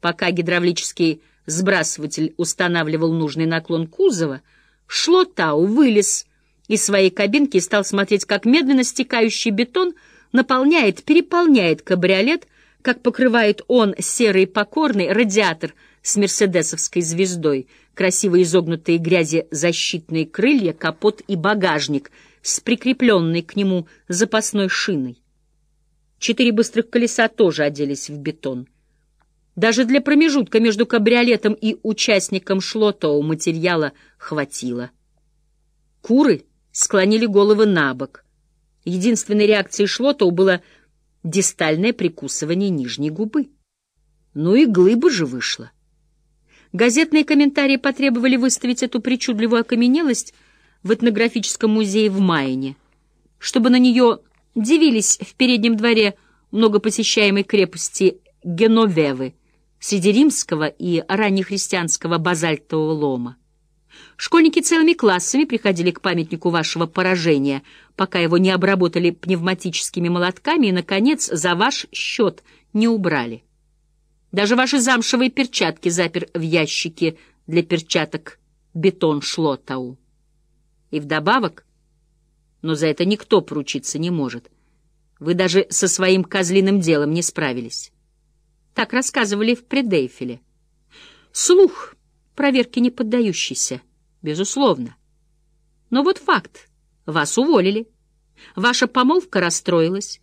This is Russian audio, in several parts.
Пока гидравлический сбрасыватель устанавливал нужный наклон кузова, Шлотау вылез из своей кабинки и стал смотреть, как медленно стекающий бетон наполняет, переполняет кабриолет, как покрывает он серый покорный радиатор с мерседесовской звездой, красиво изогнутые грязи защитные крылья, капот и багажник с прикрепленной к нему запасной шиной. Четыре быстрых колеса тоже оделись в бетон. Даже для промежутка между кабриолетом и участником шлотоу материала хватило. Куры склонили головы на бок. Единственной реакцией шлотоу было дистальное прикусывание нижней губы. Ну и глыба же вышла. Газетные комментарии потребовали выставить эту причудливую окаменелость в этнографическом музее в Майне, чтобы на нее дивились в переднем дворе многопосещаемой крепости Геновевы среди римского и раннехристианского базальтового лома. Школьники целыми классами приходили к памятнику вашего поражения, пока его не обработали пневматическими молотками и, наконец, за ваш счет не убрали. Даже ваши замшевые перчатки запер в ящике для перчаток бетон Шлотау. И вдобавок но за это никто поручиться не может. Вы даже со своим козлиным делом не справились. Так рассказывали в Предейфеле. Слух проверки не поддающийся, безусловно. Но вот факт. Вас уволили. Ваша помолвка расстроилась.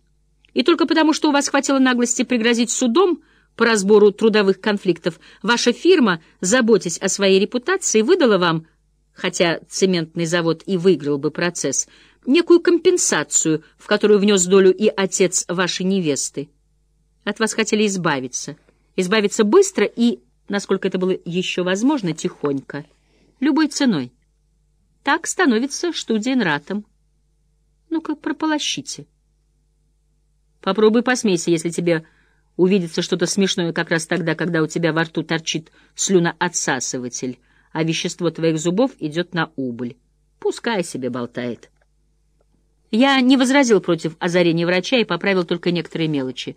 И только потому, что у вас хватило наглости пригрозить судом по разбору трудовых конфликтов, ваша фирма, заботясь о своей репутации, выдала вам, хотя цементный завод и выиграл бы процесс, некую компенсацию, в которую внес долю и отец вашей невесты. От вас хотели избавиться. Избавиться быстро и, насколько это было еще возможно, тихонько. Любой ценой. Так становится штудиенратом. Ну-ка, прополощите. Попробуй посмейся, если тебе увидится что-то смешное как раз тогда, когда у тебя во рту торчит слюноотсасыватель, а вещество твоих зубов идет на убыль. Пускай себе болтает. Я не возразил против озарения врача и поправил только некоторые мелочи.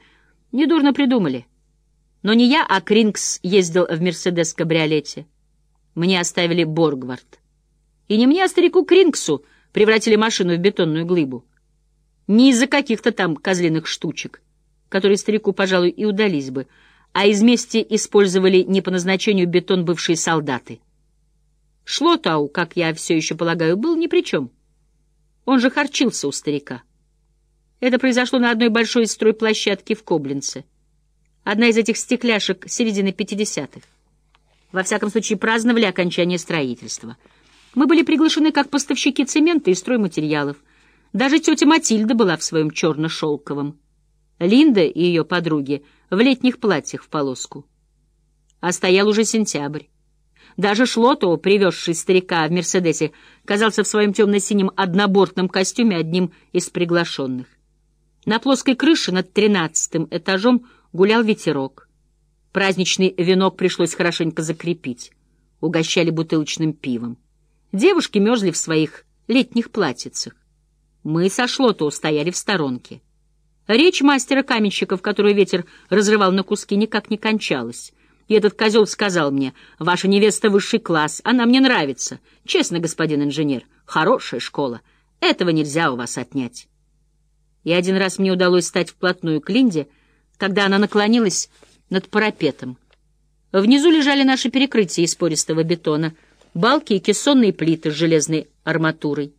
Недурно придумали. Но не я, а Крингс ездил в «Мерседес-кабриолете». Мне оставили Боргвард. И не мне, а старику Крингсу превратили машину в бетонную глыбу. Не из-за каких-то там козлиных штучек, которые старику, пожалуй, и удались бы, а из мести использовали не по назначению бетон бывшие солдаты. Шлотау, как я все еще полагаю, был ни при чем. Он же харчился у старика. Это произошло на одной большой стройплощадке в Коблинце. Одна из этих стекляшек середины 50-х. Во всяком случае, праздновали окончание строительства. Мы были приглашены как поставщики цемента и стройматериалов. Даже тетя Матильда была в своем черно-шелковом. Линда и ее подруги в летних платьях в полоску. А стоял уже сентябрь. Даже Шлото, привезший старика в «Мерседесе», казался в своем темно-синем однобортном костюме одним из приглашенных. На плоской крыше над тринадцатым этажом гулял ветерок. Праздничный венок пришлось хорошенько закрепить. Угощали бутылочным пивом. Девушки мерзли в своих летних платьицах. Мы со Шлото стояли в сторонке. Речь мастера-каменщиков, которую ветер разрывал на куски, никак не кончалась. И этот козел сказал мне, «Ваша невеста высший класс, она мне нравится. Честно, господин инженер, хорошая школа. Этого нельзя у вас отнять». И один раз мне удалось стать вплотную к Линде, когда она наклонилась над парапетом. Внизу лежали наши перекрытия из пористого бетона, балки и кессонные плиты с железной арматурой.